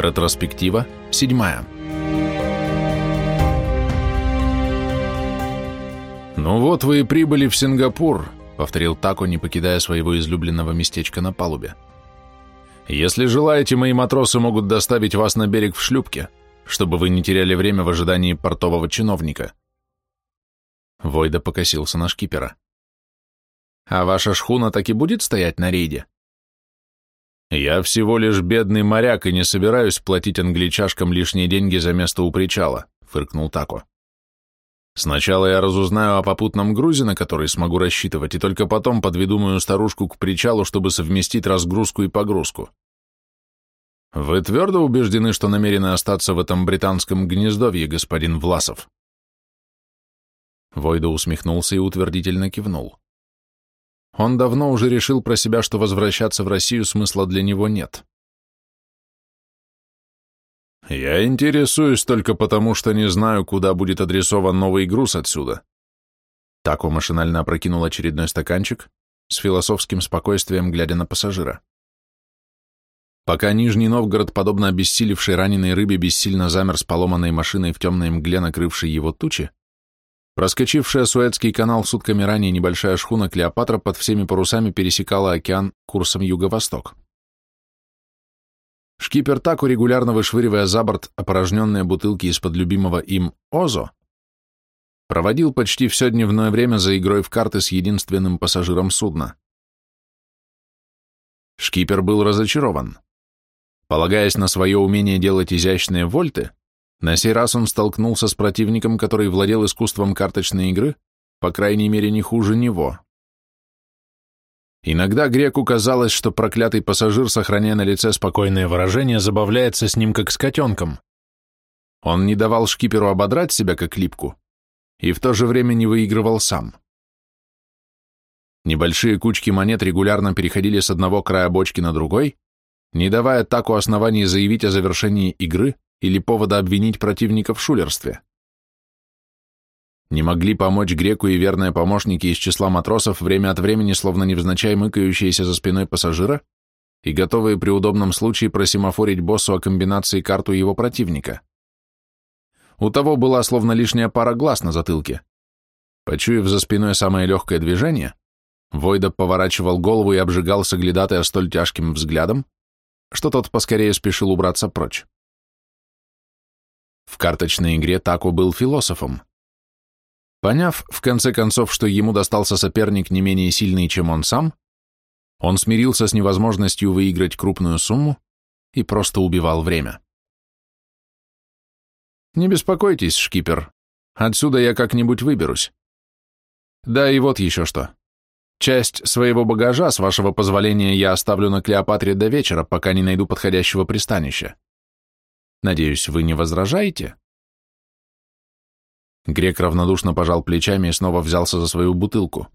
Ретроспектива седьмая. «Ну вот вы и прибыли в Сингапур», — повторил Тако, не покидая своего излюбленного местечка на палубе. «Если желаете, мои матросы могут доставить вас на берег в шлюпке, чтобы вы не теряли время в ожидании портового чиновника». Войда покосился на шкипера. «А ваша шхуна так и будет стоять на рейде?» «Я всего лишь бедный моряк и не собираюсь платить англичашкам лишние деньги за место у причала», — фыркнул Тако. «Сначала я разузнаю о попутном грузе, на который смогу рассчитывать, и только потом подведу мою старушку к причалу, чтобы совместить разгрузку и погрузку. Вы твердо убеждены, что намерены остаться в этом британском гнездовье, господин Власов?» Войда усмехнулся и утвердительно кивнул. Он давно уже решил про себя, что возвращаться в Россию смысла для него нет. «Я интересуюсь только потому, что не знаю, куда будет адресован новый груз отсюда». Тако машинально опрокинул очередной стаканчик, с философским спокойствием глядя на пассажира. Пока Нижний Новгород, подобно обессилевшей раненой рыбе, бессильно замер с поломанной машиной в темной мгле, накрывшей его тучи, Проскочившая Суэцкий канал сутками ранее небольшая шхуна Клеопатра под всеми парусами пересекала океан курсом юго-восток. Шкипер Таку, регулярно вышвыривая за борт опорожненные бутылки из-под любимого им Озо, проводил почти все дневное время за игрой в карты с единственным пассажиром судна. Шкипер был разочарован. Полагаясь на свое умение делать изящные вольты, на сей раз он столкнулся с противником, который владел искусством карточной игры, по крайней мере, не хуже него. Иногда греку казалось, что проклятый пассажир, сохраняя на лице спокойное выражение, забавляется с ним как с котенком. Он не давал шкиперу ободрать себя как липку и в то же время не выигрывал сам. Небольшие кучки монет регулярно переходили с одного края бочки на другой, не давая таку оснований заявить о завершении игры или повода обвинить противника в шулерстве. Не могли помочь греку и верные помощники из числа матросов, время от времени словно невзначай мыкающиеся за спиной пассажира и готовые при удобном случае просимофорить боссу о комбинации карту его противника. У того была словно лишняя пара глаз на затылке. Почуяв за спиной самое легкое движение, Войда поворачивал голову и обжигал соглядатая столь тяжким взглядом, что тот поскорее спешил убраться прочь. В карточной игре Таку был философом. Поняв, в конце концов, что ему достался соперник не менее сильный, чем он сам, он смирился с невозможностью выиграть крупную сумму и просто убивал время. «Не беспокойтесь, шкипер, отсюда я как-нибудь выберусь. Да и вот еще что. Часть своего багажа, с вашего позволения, я оставлю на Клеопатре до вечера, пока не найду подходящего пристанища. Надеюсь, вы не возражаете?» Грек равнодушно пожал плечами и снова взялся за свою бутылку.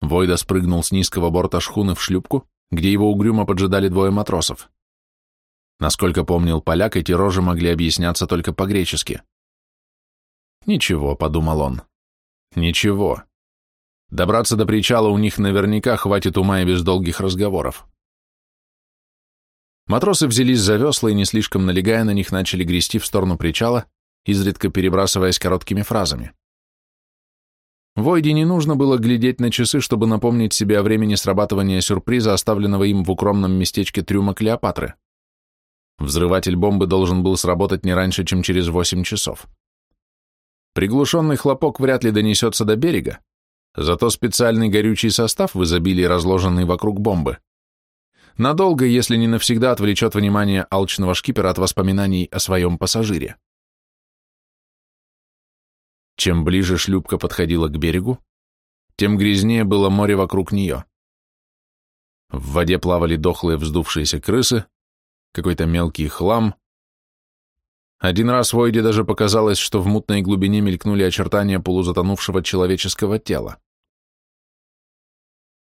Войда спрыгнул с низкого борта шхуны в шлюпку, где его угрюмо поджидали двое матросов. Насколько помнил поляк, эти рожи могли объясняться только по-гречески. «Ничего», — подумал он, — «ничего. Добраться до причала у них наверняка хватит ума и без долгих разговоров». Матросы взялись за весла и, не слишком налегая на них, начали грести в сторону причала, изредка перебрасываясь короткими фразами. Войде не нужно было глядеть на часы, чтобы напомнить себе о времени срабатывания сюрприза, оставленного им в укромном местечке трюма Клеопатры. Взрыватель бомбы должен был сработать не раньше, чем через 8 часов. Приглушенный хлопок вряд ли донесется до берега, зато специальный горючий состав в изобилии, разложенный вокруг бомбы, надолго, если не навсегда, отвлечет внимание алчного шкипера от воспоминаний о своем пассажире. Чем ближе шлюпка подходила к берегу, тем грязнее было море вокруг нее. В воде плавали дохлые вздувшиеся крысы, какой-то мелкий хлам. Один раз Войде даже показалось, что в мутной глубине мелькнули очертания полузатонувшего человеческого тела.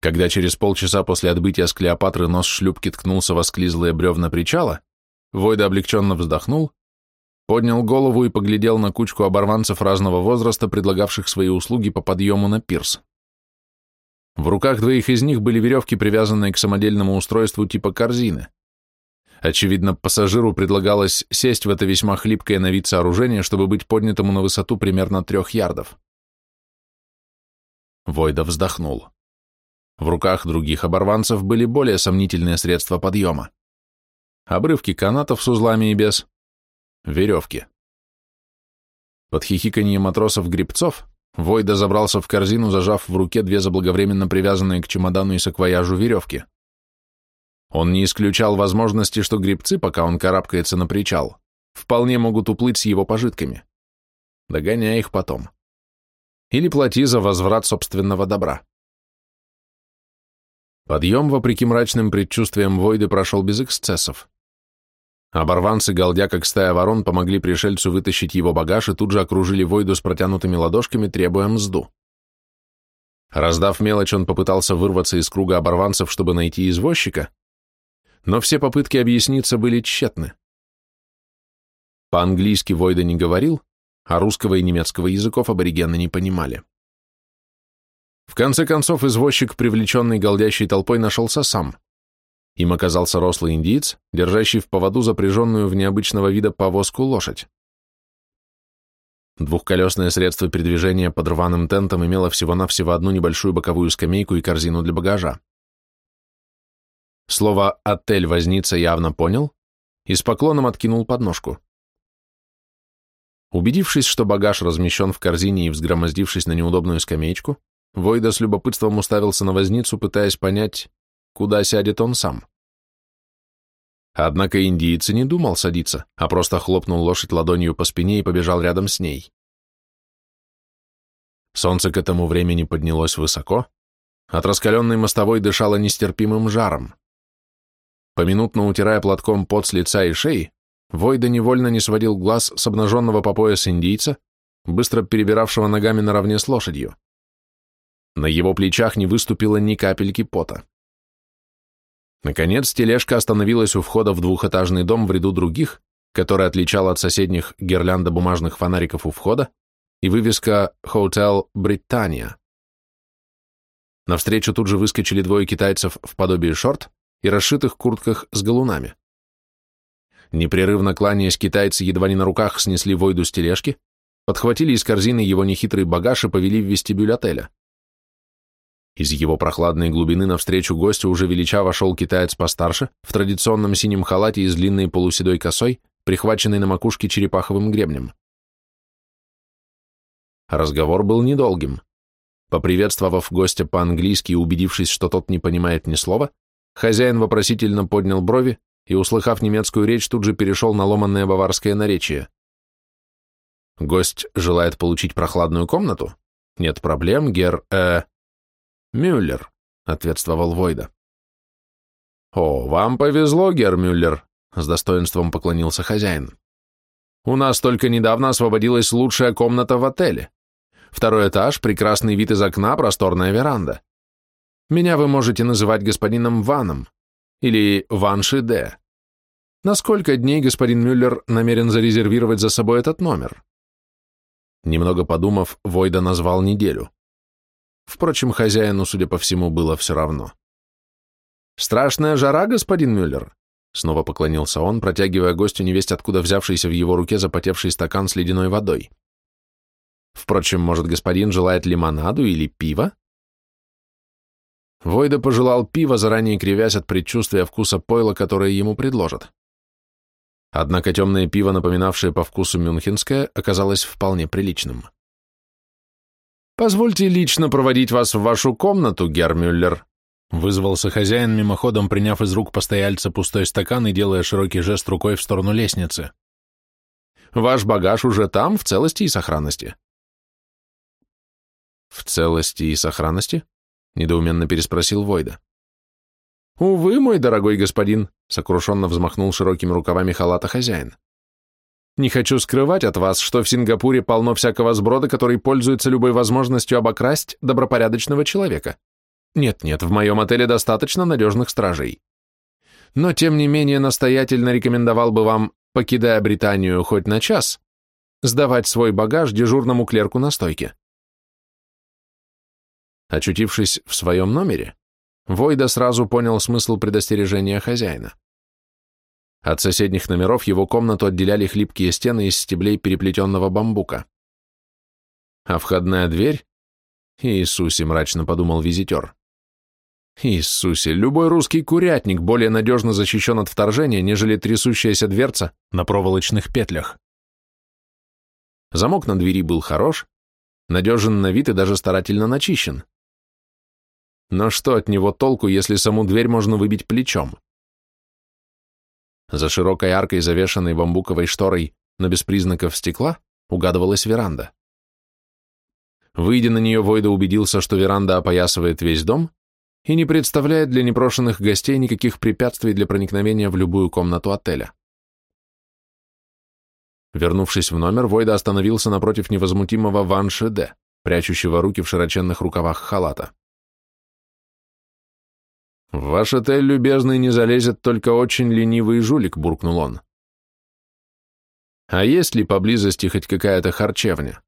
Когда через полчаса после отбытия с Клеопатры нос шлюпки ткнулся в осклизлые бревна причала, Войда облегченно вздохнул, поднял голову и поглядел на кучку оборванцев разного возраста, предлагавших свои услуги по подъему на пирс. В руках двоих из них были веревки, привязанные к самодельному устройству типа корзины. Очевидно, пассажиру предлагалось сесть в это весьма хлипкое на вид сооружение, чтобы быть поднятому на высоту примерно трех ярдов. Войда вздохнул. В руках других оборванцев были более сомнительные средства подъема. Обрывки канатов с узлами и без. Веревки. Под хихиканье матросов-гребцов Войда забрался в корзину, зажав в руке две заблаговременно привязанные к чемодану и саквояжу веревки. Он не исключал возможности, что грибцы, пока он карабкается на причал, вполне могут уплыть с его пожитками. Догоняя их потом. Или плати за возврат собственного добра. Подъем, вопреки мрачным предчувствиям Войды, прошел без эксцессов. Оборванцы, галдя как стая ворон, помогли пришельцу вытащить его багаж и тут же окружили Войду с протянутыми ладошками, требуя мзду. Раздав мелочь, он попытался вырваться из круга оборванцев, чтобы найти извозчика, но все попытки объясниться были тщетны. По-английски Войда не говорил, а русского и немецкого языков аборигены не понимали. В конце концов, извозчик, привлеченный голдящей толпой, нашелся сам. Им оказался рослый индиец, держащий в поводу запряженную в необычного вида повозку лошадь. Двухколесное средство передвижения под рваным тентом имело всего-навсего одну небольшую боковую скамейку и корзину для багажа. Слово «отель» возница явно понял и с поклоном откинул подножку. Убедившись, что багаж размещен в корзине и взгромоздившись на неудобную скамеечку, Войда с любопытством уставился на возницу, пытаясь понять, куда сядет он сам. Однако индиец не думал садиться, а просто хлопнул лошадь ладонью по спине и побежал рядом с ней. Солнце к этому времени поднялось высоко, от раскаленной мостовой дышало нестерпимым жаром. Поминутно утирая платком пот с лица и шеи, Войда невольно не сводил глаз с обнаженного по пояс индийца, быстро перебиравшего ногами наравне с лошадью. На его плечах не выступило ни капельки пота. Наконец, тележка остановилась у входа в двухэтажный дом в ряду других, который отличал от соседних гирлянда бумажных фонариков у входа и вывеска «Hotel Британия». Навстречу тут же выскочили двое китайцев в подобии шорт и расшитых куртках с галунами. Непрерывно кланяясь, китайцы едва не на руках снесли Войду с тележки, подхватили из корзины его нехитрый багаж и повели в вестибюль отеля. Из его прохладной глубины навстречу гостю уже величаво шел китаец постарше, в традиционном синем халате и с длинной полуседой косой, прихваченной на макушке черепаховым гребнем. Разговор был недолгим. Поприветствовав гостя по-английски и убедившись, что тот не понимает ни слова, хозяин вопросительно поднял брови и, услыхав немецкую речь, тут же перешел на ломанное баварское наречие. Гость желает получить прохладную комнату? Нет проблем, гер... э... «Мюллер», — ответствовал Войда. «О, вам повезло, Герр Мюллер», — с достоинством поклонился хозяин. «У нас только недавно освободилась лучшая комната в отеле. Второй этаж, прекрасный вид из окна, просторная веранда. Меня вы можете называть господином Ваном или Ван Шиде. На сколько дней господин Мюллер намерен зарезервировать за собой этот номер?» Немного подумав, Войда назвал неделю. Впрочем, хозяину, судя по всему, было все равно. «Страшная жара, господин Мюллер!» Снова поклонился он, протягивая гостю невесть, откуда взявшийся в его руке запотевший стакан с ледяной водой. «Впрочем, может, господин желает лимонаду или пива?» Войда пожелал пива, заранее кривясь от предчувствия вкуса пойла, которое ему предложат. Однако темное пиво, напоминавшее по вкусу мюнхенское, оказалось вполне приличным. «Позвольте лично проводить вас в вашу комнату, Гермюллер», вызвался хозяин, мимоходом приняв из рук постояльца пустой стакан и делая широкий жест рукой в сторону лестницы. «Ваш багаж уже там, в целости и сохранности». «В целости и сохранности?» — недоуменно переспросил Войда. «Увы, мой дорогой господин», — сокрушенно взмахнул широкими рукавами халата хозяин. Не хочу скрывать от вас, что в Сингапуре полно всякого сброда, который пользуется любой возможностью обокрасть добропорядочного человека. Нет-нет, в моем отеле достаточно надежных стражей. Но, тем не менее, настоятельно рекомендовал бы вам, покидая Британию хоть на час, сдавать свой багаж дежурному клерку на стойке. Очутившись в своем номере, Войда сразу понял смысл предостережения хозяина. От соседних номеров его комнату отделяли хлипкие стены из стеблей переплетенного бамбука. А входная дверь? Иисусе, мрачно подумал визитер. Иисусе, любой русский курятник более надежно защищен от вторжения, нежели трясущаяся дверца на проволочных петлях. Замок на двери был хорош, надежен на вид и даже старательно начищен. Но что от него толку, если саму дверь можно выбить плечом? За широкой аркой, завешенной бамбуковой шторой, но без признаков стекла, угадывалась веранда. Выйдя на нее, Войда убедился, что веранда опоясывает весь дом и не представляет для непрошенных гостей никаких препятствий для проникновения в любую комнату отеля. Вернувшись в номер, Войда остановился напротив невозмутимого Ван Шеде, прячущего руки в широченных рукавах халата. «В ваш отель, любезный, не залезет только очень ленивый жулик», — буркнул он. «А есть ли поблизости хоть какая-то харчевня?»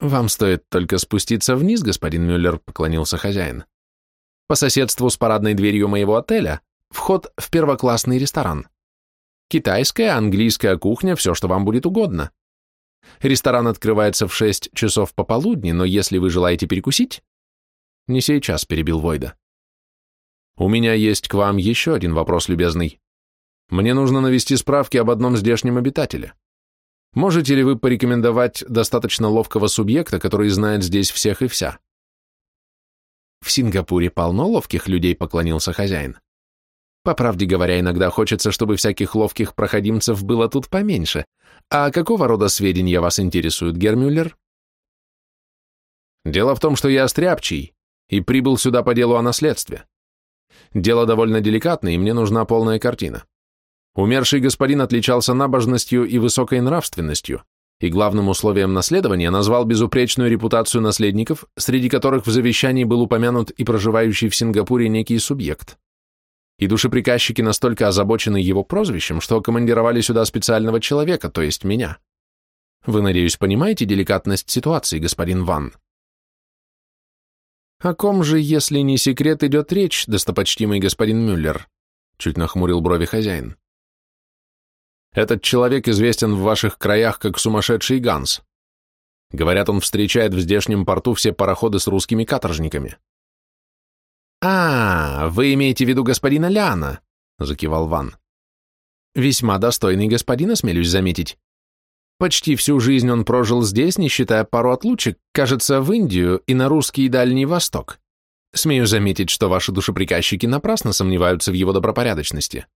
«Вам стоит только спуститься вниз, господин Мюллер», — поклонился хозяин. «По соседству с парадной дверью моего отеля вход в первоклассный ресторан. Китайская, английская кухня, все, что вам будет угодно. Ресторан открывается в шесть часов пополудни, но если вы желаете перекусить...» «Не сейчас», — перебил Войда. У меня есть к вам еще один вопрос, любезный. Мне нужно навести справки об одном здешнем обитателе. Можете ли вы порекомендовать достаточно ловкого субъекта, который знает здесь всех и вся? В Сингапуре полно ловких людей, поклонился хозяин. По правде говоря, иногда хочется, чтобы всяких ловких проходимцев было тут поменьше. А какого рода сведения вас интересуют, Гермюллер? Дело в том, что я стряпчий и прибыл сюда по делу о наследстве. Дело довольно деликатное, и мне нужна полная картина. Умерший господин отличался набожностью и высокой нравственностью, и главным условием наследования назвал безупречную репутацию наследников, среди которых в завещании был упомянут и проживающий в Сингапуре некий субъект. И душеприказчики настолько озабочены его прозвищем, что командировали сюда специального человека, то есть меня. Вы, надеюсь, понимаете деликатность ситуации, господин Ван? «О ком же, если не секрет, идет речь, достопочтимый господин Мюллер?» Чуть нахмурил брови хозяин. «Этот человек известен в ваших краях как сумасшедший Ганс. Говорят, он встречает в здешнем порту все пароходы с русскими каторжниками». «А, вы имеете в виду господина Ляна?» — закивал Ван. «Весьма достойный господин, осмелюсь заметить. Почти всю жизнь он прожил здесь, не считая пару отлучек, кажется, в Индию и на русский Дальний Восток. Смею заметить, что ваши душеприказчики напрасно сомневаются в его добропорядочности.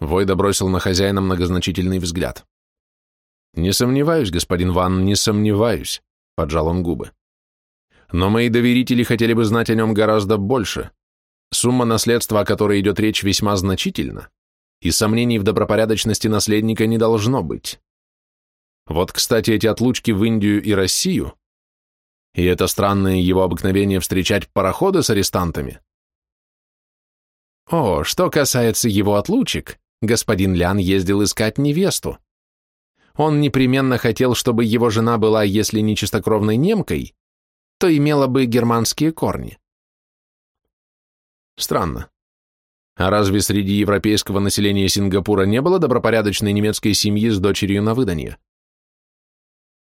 Войда бросил на хозяина многозначительный взгляд. «Не сомневаюсь, господин Ван, не сомневаюсь», — поджал он губы. «Но мои доверители хотели бы знать о нем гораздо больше. Сумма наследства, о которой идет речь, весьма значительна и сомнений в добропорядочности наследника не должно быть. Вот, кстати, эти отлучки в Индию и Россию, и это странное его обыкновение встречать пароходы с арестантами. О, что касается его отлучек, господин Лян ездил искать невесту. Он непременно хотел, чтобы его жена была, если не чистокровной немкой, то имела бы германские корни. Странно. А разве среди европейского населения Сингапура не было добропорядочной немецкой семьи с дочерью на выданье?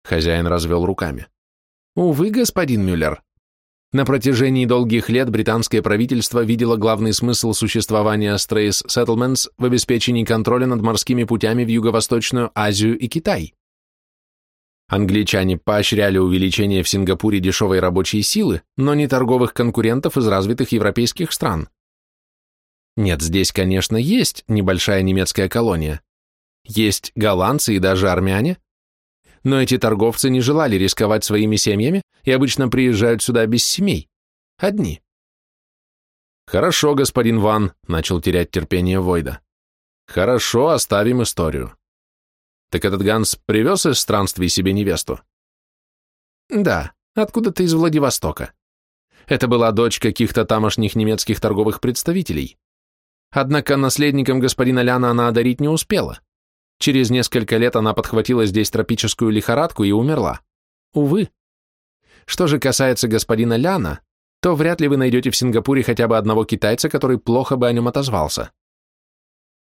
Хозяин развел руками. Увы, господин Мюллер. На протяжении долгих лет британское правительство видело главный смысл существования Strays Settlements в обеспечении контроля над морскими путями в Юго-Восточную Азию и Китай. Англичане поощряли увеличение в Сингапуре дешевой рабочей силы, но не торговых конкурентов из развитых европейских стран. Нет, здесь, конечно, есть небольшая немецкая колония. Есть голландцы и даже армяне. Но эти торговцы не желали рисковать своими семьями и обычно приезжают сюда без семей. Одни. «Хорошо, господин Ван», — начал терять терпение Войда. «Хорошо, оставим историю. Так этот Ганс привез из странствий себе невесту?» «Да, откуда-то из Владивостока. Это была дочь каких-то тамошних немецких торговых представителей. Однако наследником господина Ляна она одарить не успела. Через несколько лет она подхватила здесь тропическую лихорадку и умерла. Увы. Что же касается господина Ляна, то вряд ли вы найдете в Сингапуре хотя бы одного китайца, который плохо бы о нем отозвался.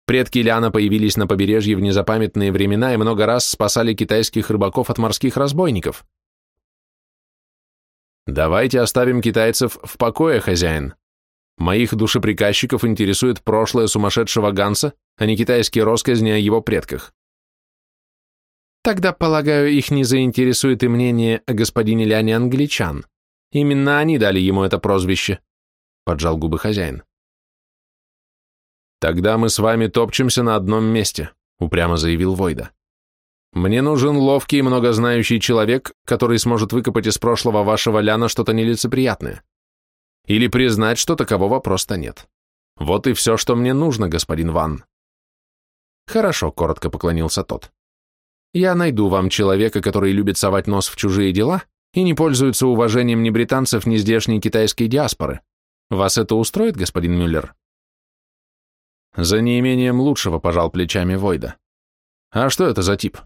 Предки Ляна появились на побережье в незапамятные времена и много раз спасали китайских рыбаков от морских разбойников. Давайте оставим китайцев в покое, хозяин. Моих душеприказчиков интересует прошлое сумасшедшего Ганса, а не китайские росказни о его предках. Тогда, полагаю, их не заинтересует и мнение о господине Ляне англичан. Именно они дали ему это прозвище, поджал губы хозяин. Тогда мы с вами топчемся на одном месте, упрямо заявил Войда. Мне нужен ловкий и многознающий человек, который сможет выкопать из прошлого вашего Ляна что-то нелицеприятное. Или признать, что такового просто нет. Вот и все, что мне нужно, господин Ван. Хорошо, коротко поклонился тот. Я найду вам человека, который любит совать нос в чужие дела и не пользуется уважением ни британцев, ни здешней китайской диаспоры. Вас это устроит, господин Мюллер? За неимением лучшего пожал плечами Войда. А что это за тип?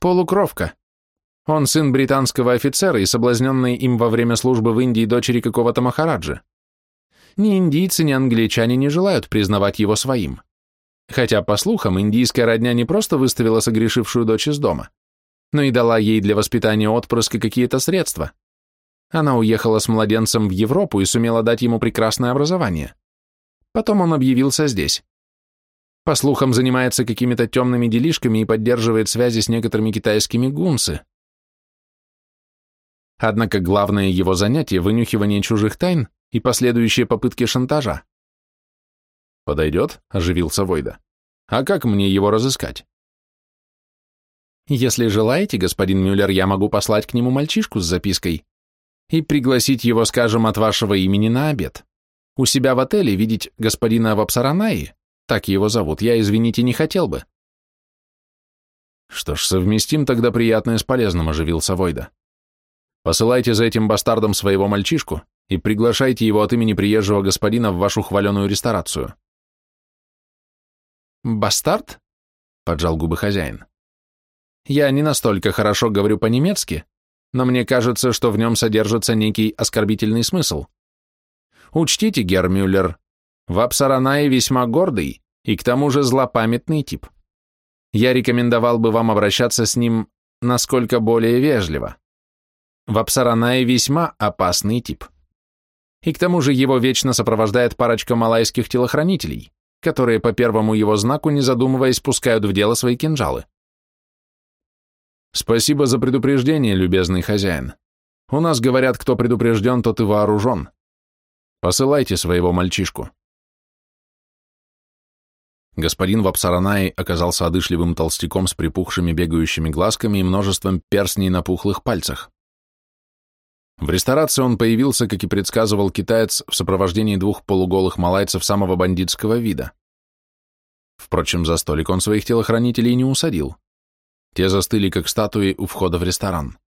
Полукровка. Он сын британского офицера и соблазненный им во время службы в Индии дочери какого-то махараджи. Ни индийцы, ни англичане не желают признавать его своим. Хотя, по слухам, индийская родня не просто выставила согрешившую дочь из дома, но и дала ей для воспитания отпрыска какие-то средства. Она уехала с младенцем в Европу и сумела дать ему прекрасное образование. Потом он объявился здесь. По слухам, занимается какими-то темными делишками и поддерживает связи с некоторыми китайскими гунсы. Однако главное его занятие – вынюхивание чужих тайн и последующие попытки шантажа. «Подойдет?» – оживился Войда. «А как мне его разыскать?» «Если желаете, господин Мюллер, я могу послать к нему мальчишку с запиской и пригласить его, скажем, от вашего имени на обед. У себя в отеле видеть господина Вапсаранаи, так его зовут, я, извините, не хотел бы». «Что ж, совместим тогда приятное с полезным», – оживился Войда. Посылайте за этим бастардом своего мальчишку и приглашайте его от имени приезжего господина в вашу хваленую ресторацию. «Бастард?» — поджал губы хозяин. «Я не настолько хорошо говорю по-немецки, но мне кажется, что в нем содержится некий оскорбительный смысл. Учтите, Гермюллер, Вапсаранай весьма гордый и к тому же злопамятный тип. Я рекомендовал бы вам обращаться с ним насколько более вежливо. Вапсаранай весьма опасный тип. И к тому же его вечно сопровождает парочка малайских телохранителей, которые по первому его знаку, не задумываясь, пускают в дело свои кинжалы. Спасибо за предупреждение, любезный хозяин. У нас говорят, кто предупрежден, тот и вооружен. Посылайте своего мальчишку. Господин Вапсаранай оказался одышливым толстяком с припухшими бегающими глазками и множеством перстней на пухлых пальцах. В ресторации он появился, как и предсказывал китаец, в сопровождении двух полуголых малайцев самого бандитского вида. Впрочем, за столик он своих телохранителей не усадил. Те застыли, как статуи у входа в ресторан.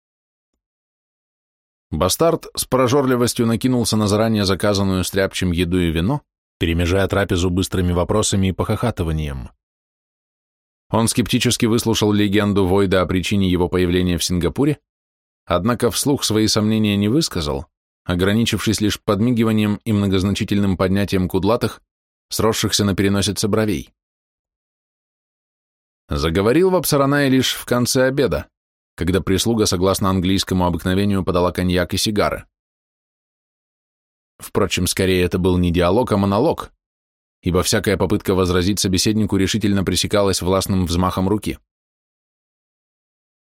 Бастард с прожорливостью накинулся на заранее заказанную стряпчем еду и вино, перемежая трапезу быстрыми вопросами и похохатыванием. Он скептически выслушал легенду Войда о причине его появления в Сингапуре однако вслух свои сомнения не высказал, ограничившись лишь подмигиванием и многозначительным поднятием кудлатых, сросшихся на переносице бровей. Заговорил в Апсаранае лишь в конце обеда, когда прислуга, согласно английскому обыкновению, подала коньяк и сигары. Впрочем, скорее это был не диалог, а монолог, ибо всякая попытка возразить собеседнику решительно пресекалась властным взмахом руки.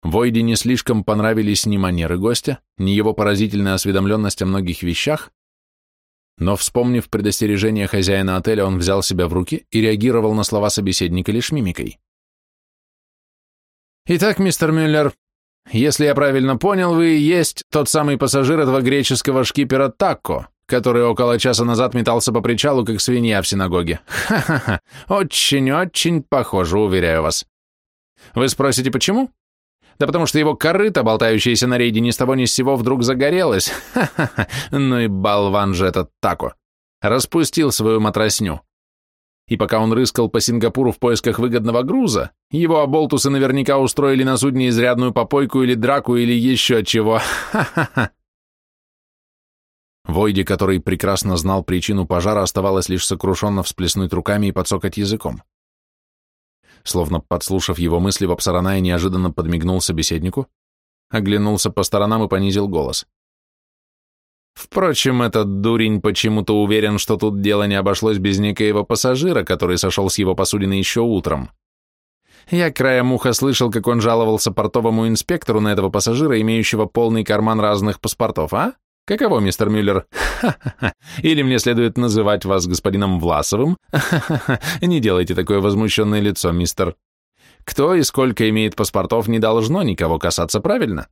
Войде не слишком понравились ни манеры гостя, ни его поразительная осведомленность о многих вещах, но, вспомнив предостережение хозяина отеля, он взял себя в руки и реагировал на слова собеседника лишь мимикой. «Итак, мистер Мюллер, если я правильно понял, вы и есть тот самый пассажир этого греческого шкипера Такко, который около часа назад метался по причалу, как свинья в синагоге. Ха-ха-ха, очень-очень похоже, уверяю вас. Вы спросите, почему? Да потому что его корыто, болтающееся на рейде, ни с того ни с сего вдруг загорелось. Ха-ха-ха, ну и болван же этот тако. Распустил свою матросню. И пока он рыскал по Сингапуру в поисках выгодного груза, его оболтусы наверняка устроили на судне изрядную попойку или драку или еще чего. Ха-ха-ха. Войде, который прекрасно знал причину пожара, оставалось лишь сокрушенно всплеснуть руками и подсокать языком. Словно подслушав его мысли, Вапсаранай неожиданно подмигнул собеседнику, оглянулся по сторонам и понизил голос. Впрочем, этот дурень почему-то уверен, что тут дело не обошлось без некоего пассажира, который сошел с его посудины еще утром. Я краем уха слышал, как он жаловался портовому инспектору на этого пассажира, имеющего полный карман разных паспортов, а? Каково, мистер Мюллер? Или мне следует называть вас господином Власовым? Не делайте такое возмущенное лицо, мистер. Кто и сколько имеет паспортов, не должно никого касаться, правильно?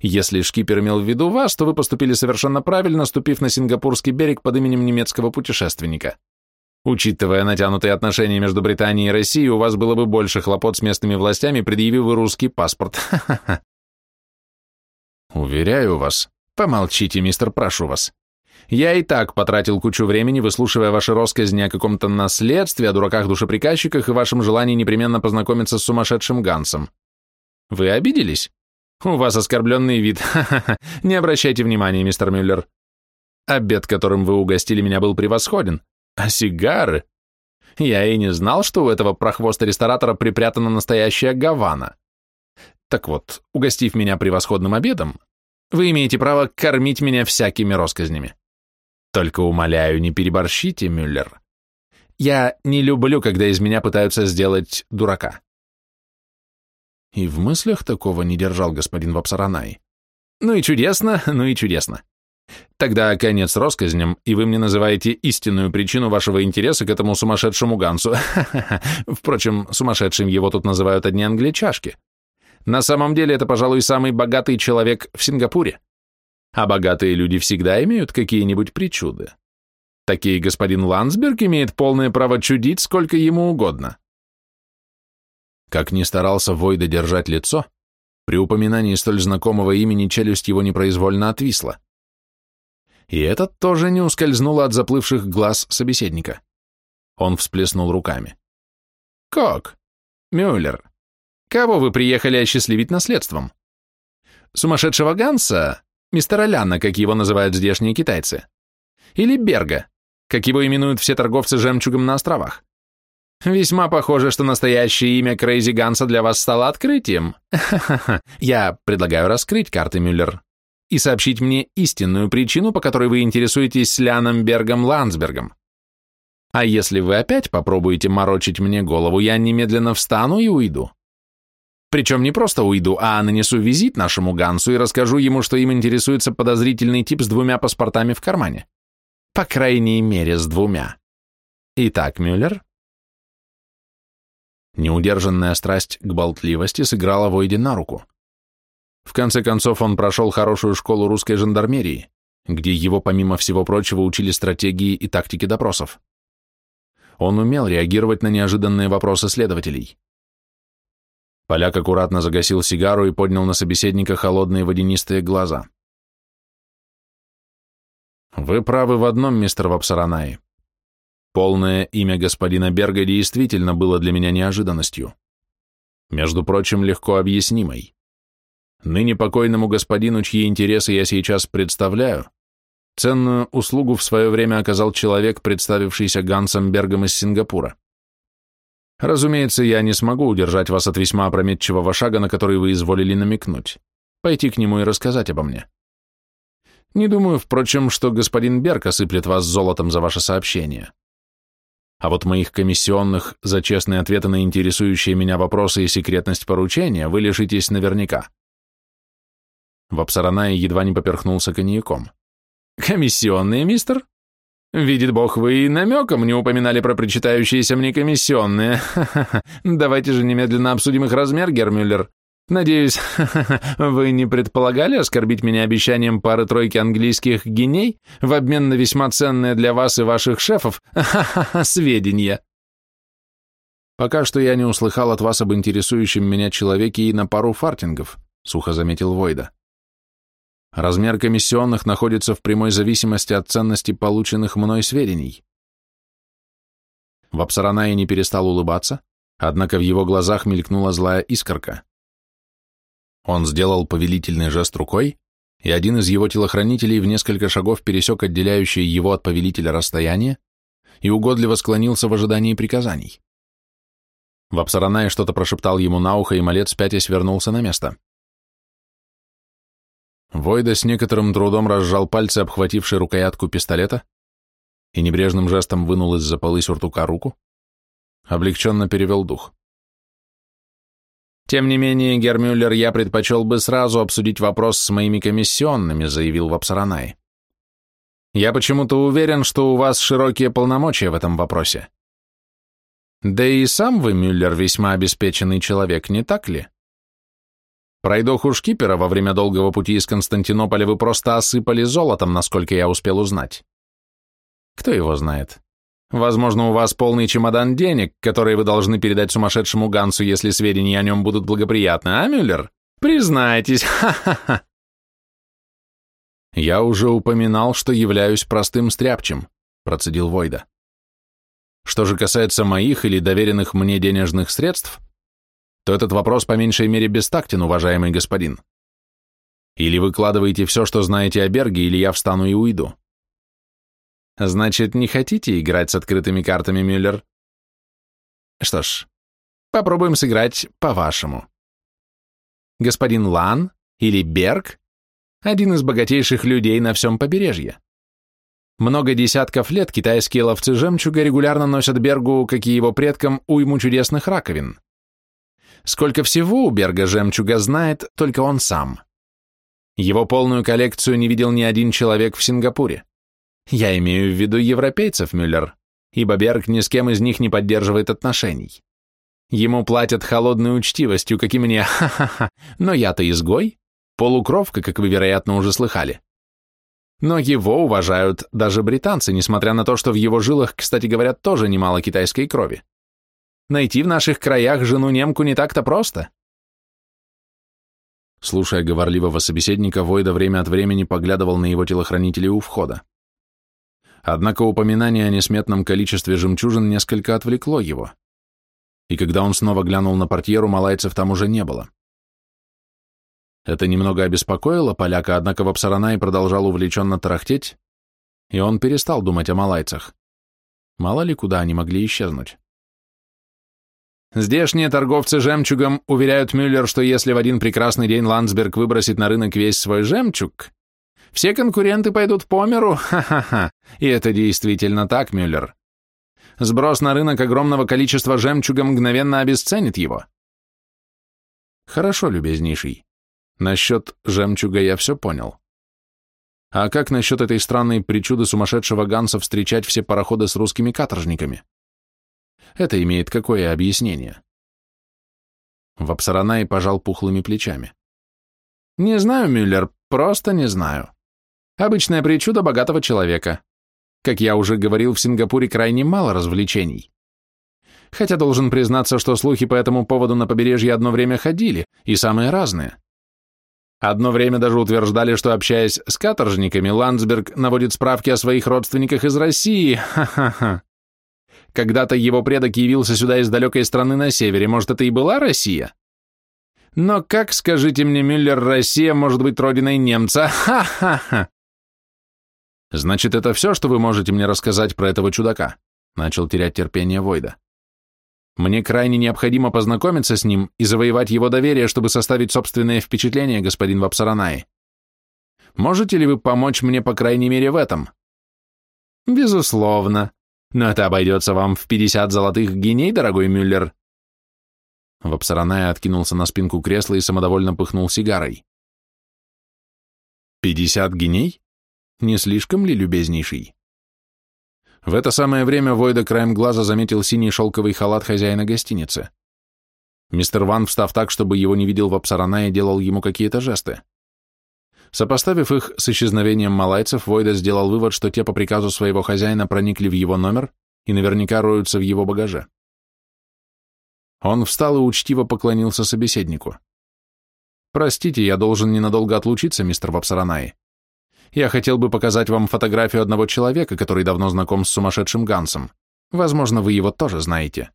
Если шкипер имел в виду вас, то вы поступили совершенно правильно, ступив на сингапурский берег под именем немецкого путешественника. Учитывая натянутые отношения между Британией и Россией, у вас было бы больше хлопот с местными властями, предъявив русский паспорт. Уверяю вас. Помолчите, мистер, прошу вас. Я и так потратил кучу времени, выслушивая ваши россказни о каком-то наследстве, о дураках-душеприказчиках и вашем желании непременно познакомиться с сумасшедшим Гансом. Вы обиделись? У вас оскорбленный вид. Не обращайте внимания, мистер Мюллер. Обед, которым вы угостили меня, был превосходен. А сигары? Я и не знал, что у этого прохвоста-ресторатора припрятана настоящая гавана. Так вот, угостив меня превосходным обедом, вы имеете право кормить меня всякими росказнями. Только умоляю, не переборщите, Мюллер. Я не люблю, когда из меня пытаются сделать дурака. И в мыслях такого не держал господин Вапсаранай. Ну и чудесно, ну и чудесно. Тогда конец россказням, и вы мне называете истинную причину вашего интереса к этому сумасшедшему Гансу. Впрочем, сумасшедшим его тут называют одни англичашки. На самом деле это, пожалуй, самый богатый человек в Сингапуре. А богатые люди всегда имеют какие-нибудь причуды. Такие господин Ландсберг имеет полное право чудить сколько ему угодно. Как ни старался Войда держать лицо, при упоминании столь знакомого имени челюсть его непроизвольно отвисла. И этот тоже не ускользнул от заплывших глаз собеседника. Он всплеснул руками. «Как? Мюллер, кого вы приехали осчастливить наследством? Сумасшедшего Ганса? Мистера Ляна, как его называют здешние китайцы? Или Берга, как его именуют все торговцы жемчугом на островах? Весьма похоже, что настоящее имя Крейзи Ганса для вас стало открытием. Я предлагаю раскрыть карты, Мюллер, и сообщить мне истинную причину, по которой вы интересуетесь Ляном Бергом Ландсбергом. А если вы опять попробуете морочить мне голову, я немедленно встану и уйду. Причем не просто уйду, а нанесу визит нашему Гансу и расскажу ему, что им интересуется подозрительный тип с двумя паспортами в кармане. По крайней мере, с двумя. Итак, Мюллер, Неудержанная страсть к болтливости сыграла Войде на руку. В конце концов, он прошел хорошую школу русской жандармерии, где его, помимо всего прочего, учили стратегии и тактике допросов. Он умел реагировать на неожиданные вопросы следователей. Поляк аккуратно загасил сигару и поднял на собеседника холодные водянистые глаза. «Вы правы в одном, мистер Вапсаранай. Полное имя господина Берга действительно было для меня неожиданностью. Между прочим, легко объяснимой. Ныне покойному господину, чьи интересы я сейчас представляю, ценную услугу в свое время оказал человек, представившийся Гансом Бергом из Сингапура. Разумеется, я не смогу удержать вас от весьма опрометчивого шага, на который вы изволили намекнуть. Пойти к нему и рассказать обо мне. Не думаю, впрочем, что господин Берг осыплет вас золотом за ваше сообщение а вот моих комиссионных за честные ответы на интересующие меня вопросы и секретность поручения вы лишитесь наверняка. Вапсаранай едва не поперхнулся коньяком. «Комиссионные, мистер? Видит бог, вы и намеком не упоминали про причитающиеся мне комиссионные. Давайте же немедленно обсудим их размер, Гермюллер. Надеюсь, вы не предполагали оскорбить меня обещанием пары-тройки английских геней в обмен на весьма ценные для вас и ваших шефов сведения? Пока что я не услыхал от вас об интересующем меня человеке и на пару фартингов, сухо заметил Войда. Размер комиссионных находится в прямой зависимости от ценности полученных мной сведений. Вапсаранай не перестал улыбаться, однако в его глазах мелькнула злая искорка. Он сделал повелительный жест рукой, и один из его телохранителей в несколько шагов пересек отделяющее его от повелителя расстояние и угодливо склонился в ожидании приказаний. Вапсаранай что-то прошептал ему на ухо, и малец пятясь вернулся на место. Войда с некоторым трудом разжал пальцы, обхвативший рукоятку пистолета, и небрежным жестом вынул из-за полы сюртука руку, облегченно перевел дух. «Тем не менее, Гермюллер, я предпочел бы сразу обсудить вопрос с моими комиссионными», заявил Вапсаранай. «Я почему-то уверен, что у вас широкие полномочия в этом вопросе. Да и сам вы, Мюллер, весьма обеспеченный человек, не так ли? Пройдоху шкипера во время долгого пути из Константинополя вы просто осыпали золотом, насколько я успел узнать. Кто его знает? Возможно, у вас полный чемодан денег, которые вы должны передать сумасшедшему Гансу, если сведения о нем будут благоприятны, а, Мюллер? Признайтесь, ха-ха-ха. Я уже упоминал, что являюсь простым стряпчем, процедил Войда. Что же касается моих или доверенных мне денежных средств, то этот вопрос по меньшей мере бестактен, уважаемый господин. Или выкладываете все, что знаете о Берге, или я встану и уйду. Значит, не хотите играть с открытыми картами, Мюллер? Что ж, попробуем сыграть по-вашему. Господин Лан или Берг – один из богатейших людей на всем побережье. Много десятков лет китайские ловцы жемчуга регулярно носят Бергу, как и его предкам, уйму чудесных раковин. Сколько всего у Берга жемчуга знает только он сам. Его полную коллекцию не видел ни один человек в Сингапуре. Я имею в виду европейцев, Мюллер, ибо Берг ни с кем из них не поддерживает отношений. Ему платят холодной учтивостью, как и мне, ха-ха-ха, но я-то изгой, полукровка, как вы, вероятно, уже слыхали. Но его уважают даже британцы, несмотря на то, что в его жилах, кстати говоря, тоже немало китайской крови. Найти в наших краях жену-немку не так-то просто. Слушая говорливого собеседника, Войда время от времени поглядывал на его телохранителей у входа. Однако упоминание о несметном количестве жемчужин несколько отвлекло его. И когда он снова глянул на портьеру, малайцев там уже не было. Это немного обеспокоило поляка, однако Вапсаранай продолжал увлеченно тарахтеть, и он перестал думать о малайцах. Мало ли куда они могли исчезнуть. Здешние торговцы жемчугом уверяют Мюллер, что если в один прекрасный день Ландсберг выбросит на рынок весь свой жемчуг, все конкуренты пойдут по миру, ха-ха-ха, и это действительно так, Мюллер. Сброс на рынок огромного количества жемчуга мгновенно обесценит его. Хорошо, любезнейший. Насчет жемчуга я все понял. А как насчет этой странной причуды сумасшедшего Ганса встречать все пароходы с русскими каторжниками? Это имеет какое объяснение? Вапсаранай пожал пухлыми плечами. Не знаю, Мюллер, просто не знаю. Обычная причуда богатого человека. Как я уже говорил, в Сингапуре крайне мало развлечений. Хотя должен признаться, что слухи по этому поводу на побережье одно время ходили, и самые разные. Одно время даже утверждали, что, общаясь с каторжниками, Ландсберг наводит справки о своих родственниках из России. Ха-ха-ха. Когда-то его предок явился сюда из далекой страны на севере. Может, это и была Россия? Но как, скажите мне, Мюллер, Россия может быть родиной немца? Ха-ха-ха. Значит, это все, что вы можете мне рассказать про этого чудака? Начал терять терпение Войда. Мне крайне необходимо познакомиться с ним и завоевать его доверие, чтобы составить собственное впечатление, господин Вапсаранай. Можете ли вы помочь мне, по крайней мере, в этом? Безусловно. Но это обойдется вам в 50 золотых геней, дорогой Мюллер. Вапсаранай откинулся на спинку кресла и самодовольно пыхнул сигарой. «Пятьдесят геней? Не слишком ли любезнейший?» В это самое время Войда краем глаза заметил синий шелковый халат хозяина гостиницы. Мистер Ван, встав так, чтобы его не видел в Апсаранае, делал ему какие-то жесты. Сопоставив их с исчезновением малайцев, Войда сделал вывод, что те по приказу своего хозяина проникли в его номер и наверняка роются в его багаже. Он встал и учтиво поклонился собеседнику. «Простите, я должен ненадолго отлучиться, мистер Вапсаранай я хотел бы показать вам фотографию одного человека, который давно знаком с сумасшедшим Гансом. Возможно, вы его тоже знаете».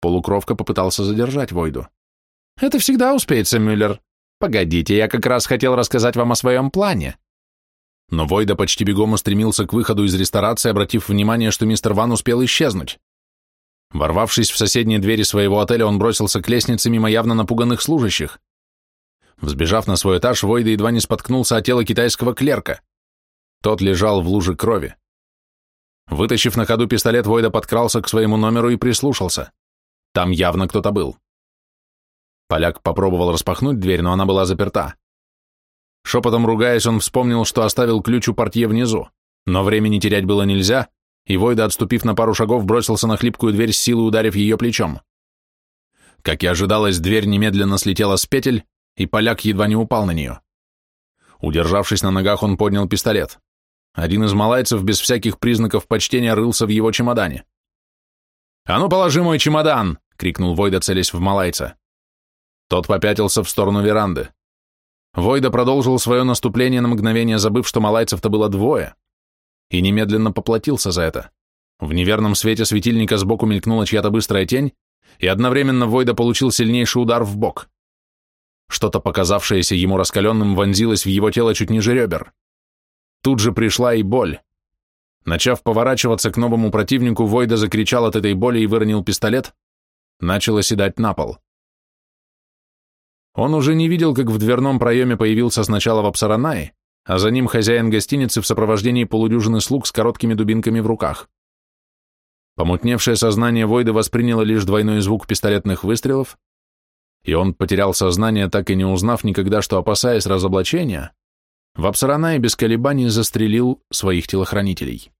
Полукровка попытался задержать Войду. «Это всегда успеется, Мюллер. Погодите, я как раз хотел рассказать вам о своем плане». Но Войда почти бегом устремился к выходу из ресторации, обратив внимание, что мистер Ван успел исчезнуть. Ворвавшись в соседние двери своего отеля, он бросился к лестнице мимо явно напуганных служащих. Взбежав на свой этаж, Войда едва не споткнулся о тело китайского клерка. Тот лежал в луже крови. Вытащив на ходу пистолет, Войда подкрался к своему номеру и прислушался. Там явно кто-то был. Поляк попробовал распахнуть дверь, но она была заперта. Шепотом ругаясь, он вспомнил, что оставил ключ у портье внизу, но времени терять было нельзя, и Войда, отступив на пару шагов, бросился на хлипкую дверь с силой, ударив ее плечом. Как и ожидалось, дверь немедленно слетела с петель, и поляк едва не упал на нее. Удержавшись на ногах, он поднял пистолет. Один из малайцев без всяких признаков почтения рылся в его чемодане. «А ну, положи мой чемодан!» — крикнул Войда, целясь в малайца. Тот попятился в сторону веранды. Войда продолжил свое наступление на мгновение, забыв, что малайцев-то было двое, и немедленно поплатился за это. В неверном свете светильника сбоку мелькнула чья-то быстрая тень, и одновременно Войда получил сильнейший удар в бок. Что-то, показавшееся ему раскаленным, вонзилось в его тело чуть ниже ребер. Тут же пришла и боль. Начав поворачиваться к новому противнику, Войда закричал от этой боли и выронил пистолет, начал оседать на пол. Он уже не видел, как в дверном проеме появился сначала Вапсаранай, а за ним хозяин гостиницы в сопровождении полудюжины слуг с короткими дубинками в руках. Помутневшее сознание Войда восприняло лишь двойной звук пистолетных выстрелов, и он потерял сознание, так и не узнав никогда, что, опасаясь разоблачения, Вапсаранай без колебаний застрелил своих телохранителей.